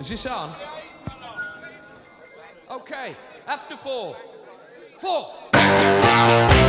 Is this on? Okay, after four. Four.